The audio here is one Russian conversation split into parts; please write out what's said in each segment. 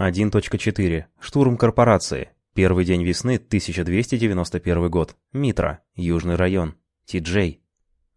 1.4. Штурм корпорации. Первый день весны, 1291 год. Митра. Южный район. Ти-Джей.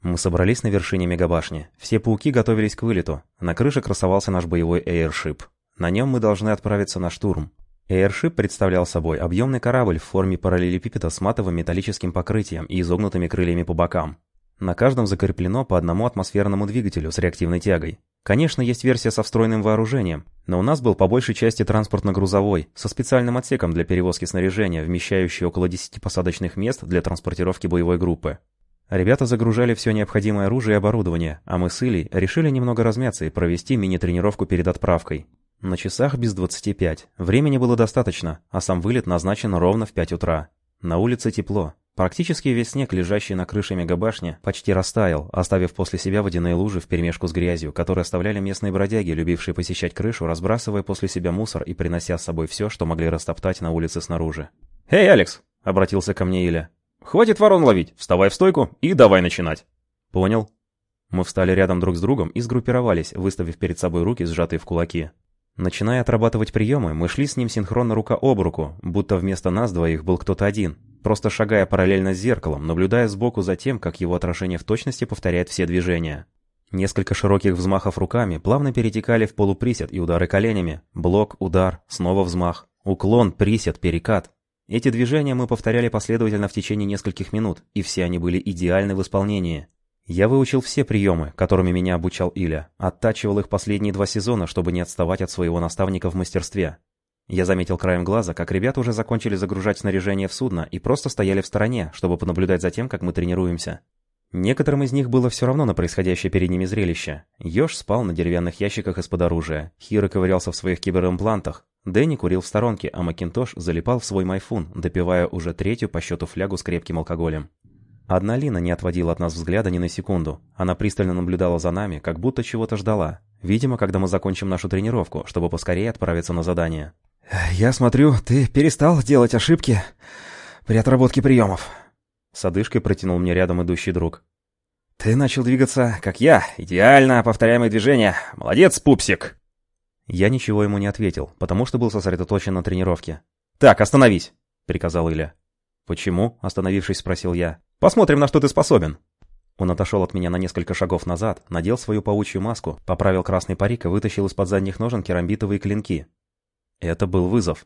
Мы собрались на вершине мегабашни. Все пауки готовились к вылету. На крыше красовался наш боевой эйршип. На нем мы должны отправиться на штурм. Эйршип представлял собой объемный корабль в форме параллелепипеда с матовым металлическим покрытием и изогнутыми крыльями по бокам. На каждом закреплено по одному атмосферному двигателю с реактивной тягой. Конечно, есть версия со встроенным вооружением, но у нас был по большей части транспортно-грузовой, со специальным отсеком для перевозки снаряжения, вмещающий около 10 посадочных мест для транспортировки боевой группы. Ребята загружали все необходимое оружие и оборудование, а мы с Илей решили немного размяться и провести мини-тренировку перед отправкой. На часах без 25. Времени было достаточно, а сам вылет назначен ровно в 5 утра. На улице тепло, Практически весь снег, лежащий на крыше мегабашни, почти растаял, оставив после себя водяные лужи вперемешку с грязью, которые оставляли местные бродяги, любившие посещать крышу, разбрасывая после себя мусор и принося с собой все, что могли растоптать на улице снаружи. «Эй, Алекс!» — обратился ко мне Иля. «Хватит ворон ловить, вставай в стойку и давай начинать!» «Понял». Мы встали рядом друг с другом и сгруппировались, выставив перед собой руки, сжатые в кулаки. Начиная отрабатывать приемы, мы шли с ним синхронно рука об руку, будто вместо нас двоих был кто-то один, просто шагая параллельно с зеркалом, наблюдая сбоку за тем, как его отражение в точности повторяет все движения. Несколько широких взмахов руками плавно перетекали в полуприсед и удары коленями. Блок, удар, снова взмах. Уклон, присед, перекат. Эти движения мы повторяли последовательно в течение нескольких минут, и все они были идеальны в исполнении. Я выучил все приемы, которыми меня обучал Иля, оттачивал их последние два сезона, чтобы не отставать от своего наставника в мастерстве. Я заметил краем глаза, как ребята уже закончили загружать снаряжение в судно и просто стояли в стороне, чтобы понаблюдать за тем, как мы тренируемся. Некоторым из них было все равно на происходящее перед ними зрелище. Ёж спал на деревянных ящиках из-под оружия, Хиро ковырялся в своих киберимплантах, Дэнни курил в сторонке, а Макинтош залипал в свой майфун, допивая уже третью по счету флягу с крепким алкоголем. Одна Лина не отводила от нас взгляда ни на секунду. Она пристально наблюдала за нами, как будто чего-то ждала. Видимо, когда мы закончим нашу тренировку, чтобы поскорее отправиться на задание. «Я смотрю, ты перестал делать ошибки при отработке приемов». С одышкой протянул мне рядом идущий друг. «Ты начал двигаться, как я. Идеально повторяемые движения. Молодец, пупсик!» Я ничего ему не ответил, потому что был сосредоточен на тренировке. «Так, остановись!» — приказал Илья. «Почему?» — остановившись, спросил я. Посмотрим, на что ты способен». Он отошел от меня на несколько шагов назад, надел свою паучью маску, поправил красный парик и вытащил из-под задних ножен керамбитовые клинки. Это был вызов.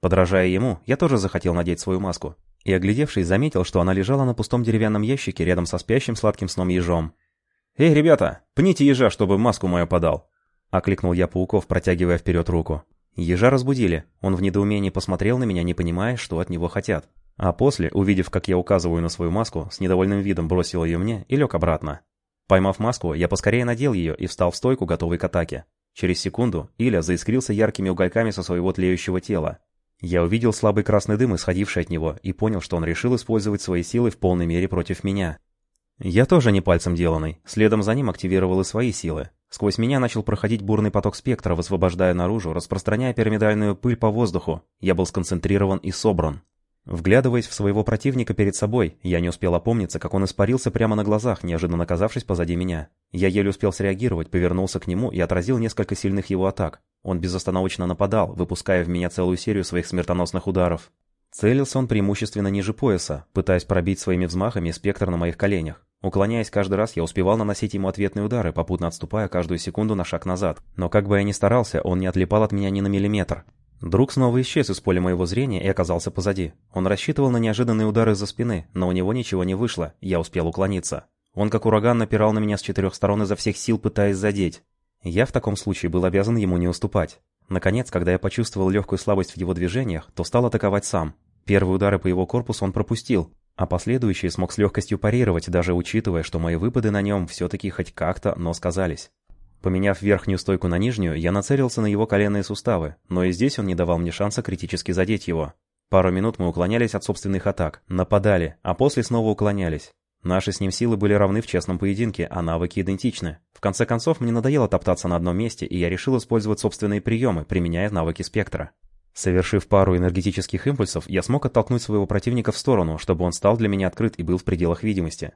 Подражая ему, я тоже захотел надеть свою маску. И, оглядевшись, заметил, что она лежала на пустом деревянном ящике рядом со спящим сладким сном ежом. «Эй, ребята, пните ежа, чтобы маску мою подал!» Окликнул я пауков, протягивая вперед руку. Ежа разбудили. Он в недоумении посмотрел на меня, не понимая, что от него хотят. А после, увидев, как я указываю на свою маску, с недовольным видом бросил ее мне и лег обратно. Поймав маску, я поскорее надел ее и встал в стойку, готовый к атаке. Через секунду Иля заискрился яркими угольками со своего тлеющего тела. Я увидел слабый красный дым, исходивший от него, и понял, что он решил использовать свои силы в полной мере против меня. Я тоже не пальцем деланный, следом за ним активировал и свои силы. Сквозь меня начал проходить бурный поток спектра, высвобождая наружу, распространяя пирамидальную пыль по воздуху. Я был сконцентрирован и собран. Вглядываясь в своего противника перед собой, я не успел опомниться, как он испарился прямо на глазах, неожиданно оказавшись позади меня. Я еле успел среагировать, повернулся к нему и отразил несколько сильных его атак. Он безостановочно нападал, выпуская в меня целую серию своих смертоносных ударов. Целился он преимущественно ниже пояса, пытаясь пробить своими взмахами спектр на моих коленях. Уклоняясь каждый раз, я успевал наносить ему ответные удары, попутно отступая каждую секунду на шаг назад. Но как бы я ни старался, он не отлипал от меня ни на миллиметр. Друг снова исчез из поля моего зрения и оказался позади. Он рассчитывал на неожиданные удары из-за спины, но у него ничего не вышло, я успел уклониться. Он как ураган напирал на меня с четырех сторон изо всех сил, пытаясь задеть. Я в таком случае был обязан ему не уступать. Наконец, когда я почувствовал легкую слабость в его движениях, то стал атаковать сам. Первые удары по его корпусу он пропустил, а последующие смог с легкостью парировать, даже учитывая, что мои выпады на нем все-таки хоть как-то, но сказались. Поменяв верхнюю стойку на нижнюю, я нацелился на его коленные суставы, но и здесь он не давал мне шанса критически задеть его. Пару минут мы уклонялись от собственных атак, нападали, а после снова уклонялись. Наши с ним силы были равны в честном поединке, а навыки идентичны. В конце концов, мне надоело топтаться на одном месте, и я решил использовать собственные приемы, применяя навыки спектра. Совершив пару энергетических импульсов, я смог оттолкнуть своего противника в сторону, чтобы он стал для меня открыт и был в пределах видимости.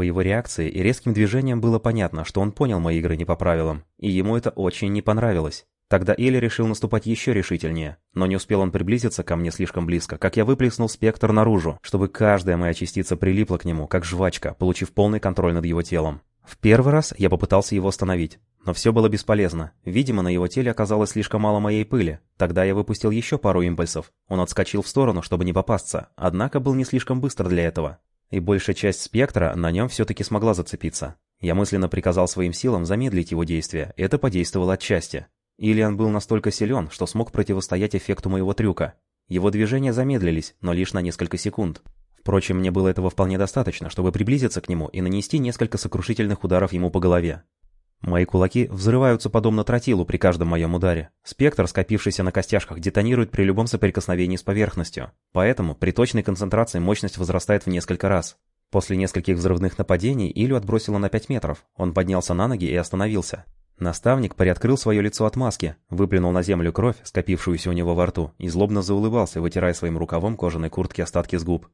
По его реакции и резким движениям было понятно, что он понял мои игры не по правилам, и ему это очень не понравилось. Тогда Или решил наступать еще решительнее, но не успел он приблизиться ко мне слишком близко, как я выплеснул спектр наружу, чтобы каждая моя частица прилипла к нему, как жвачка, получив полный контроль над его телом. В первый раз я попытался его остановить, но все было бесполезно. Видимо, на его теле оказалось слишком мало моей пыли. Тогда я выпустил еще пару импульсов. Он отскочил в сторону, чтобы не попасться, однако был не слишком быстр для этого. И большая часть спектра на нем все-таки смогла зацепиться. Я мысленно приказал своим силам замедлить его действия, это подействовало отчасти. Ильян был настолько силен, что смог противостоять эффекту моего трюка. Его движения замедлились, но лишь на несколько секунд. Впрочем, мне было этого вполне достаточно, чтобы приблизиться к нему и нанести несколько сокрушительных ударов ему по голове. Мои кулаки взрываются подобно тротилу при каждом моем ударе. Спектр, скопившийся на костяшках, детонирует при любом соприкосновении с поверхностью. Поэтому при точной концентрации мощность возрастает в несколько раз. После нескольких взрывных нападений Илю отбросило на 5 метров. Он поднялся на ноги и остановился. Наставник приоткрыл свое лицо от маски, выплюнул на землю кровь, скопившуюся у него во рту, и злобно заулыбался, вытирая своим рукавом кожаной куртки остатки с губ.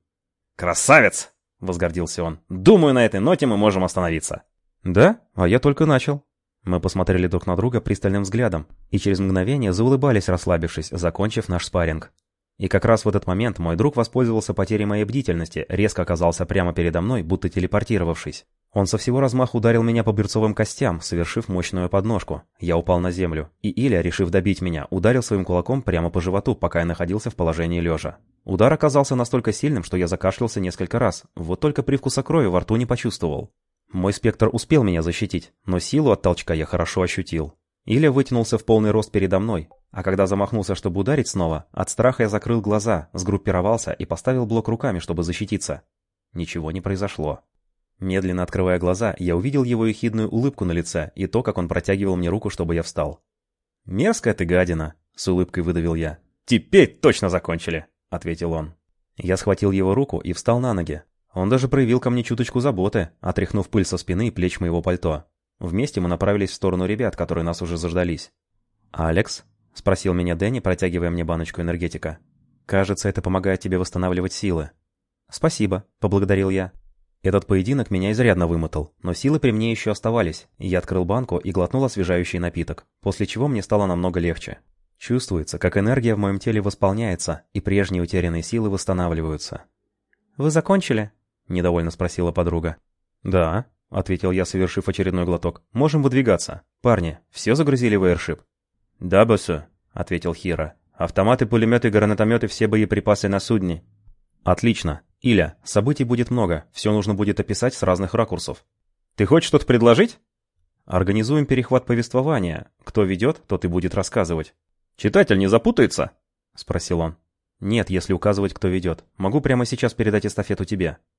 «Красавец!» — возгордился он. «Думаю, на этой ноте мы можем остановиться». «Да? А я только начал». Мы посмотрели друг на друга пристальным взглядом и через мгновение заулыбались, расслабившись, закончив наш спарринг. И как раз в этот момент мой друг воспользовался потерей моей бдительности, резко оказался прямо передо мной, будто телепортировавшись. Он со всего размаху ударил меня по берцовым костям, совершив мощную подножку. Я упал на землю, и Иля, решив добить меня, ударил своим кулаком прямо по животу, пока я находился в положении лежа. Удар оказался настолько сильным, что я закашлялся несколько раз, вот только привкуса крови во рту не почувствовал. Мой спектр успел меня защитить, но силу от толчка я хорошо ощутил. Иля вытянулся в полный рост передо мной, а когда замахнулся, чтобы ударить снова, от страха я закрыл глаза, сгруппировался и поставил блок руками, чтобы защититься. Ничего не произошло. Медленно открывая глаза, я увидел его ехидную улыбку на лице и то, как он протягивал мне руку, чтобы я встал. «Мерзкая ты гадина», — с улыбкой выдавил я. «Теперь точно закончили», — ответил он. Я схватил его руку и встал на ноги. Он даже проявил ко мне чуточку заботы, отряхнув пыль со спины и плеч моего пальто. Вместе мы направились в сторону ребят, которые нас уже заждались. «Алекс?» — спросил меня Дэнни, протягивая мне баночку энергетика. «Кажется, это помогает тебе восстанавливать силы». «Спасибо», — поблагодарил я. Этот поединок меня изрядно вымотал, но силы при мне еще оставались, и я открыл банку и глотнул освежающий напиток, после чего мне стало намного легче. Чувствуется, как энергия в моем теле восполняется, и прежние утерянные силы восстанавливаются. «Вы закончили?» — недовольно спросила подруга. «Да», — ответил я, совершив очередной глоток. «Можем выдвигаться. Парни, все загрузили в аэршип?» «Да, боссу», — ответил Хира. «Автоматы, пулеметы, гранатометы, все боеприпасы на судне». «Отлично. Иля, событий будет много, все нужно будет описать с разных ракурсов». «Ты хочешь что-то предложить?» «Организуем перехват повествования. Кто ведет, тот и будет рассказывать». «Читатель не запутается?» — спросил он. «Нет, если указывать, кто ведет. Могу прямо сейчас передать эстафету тебе».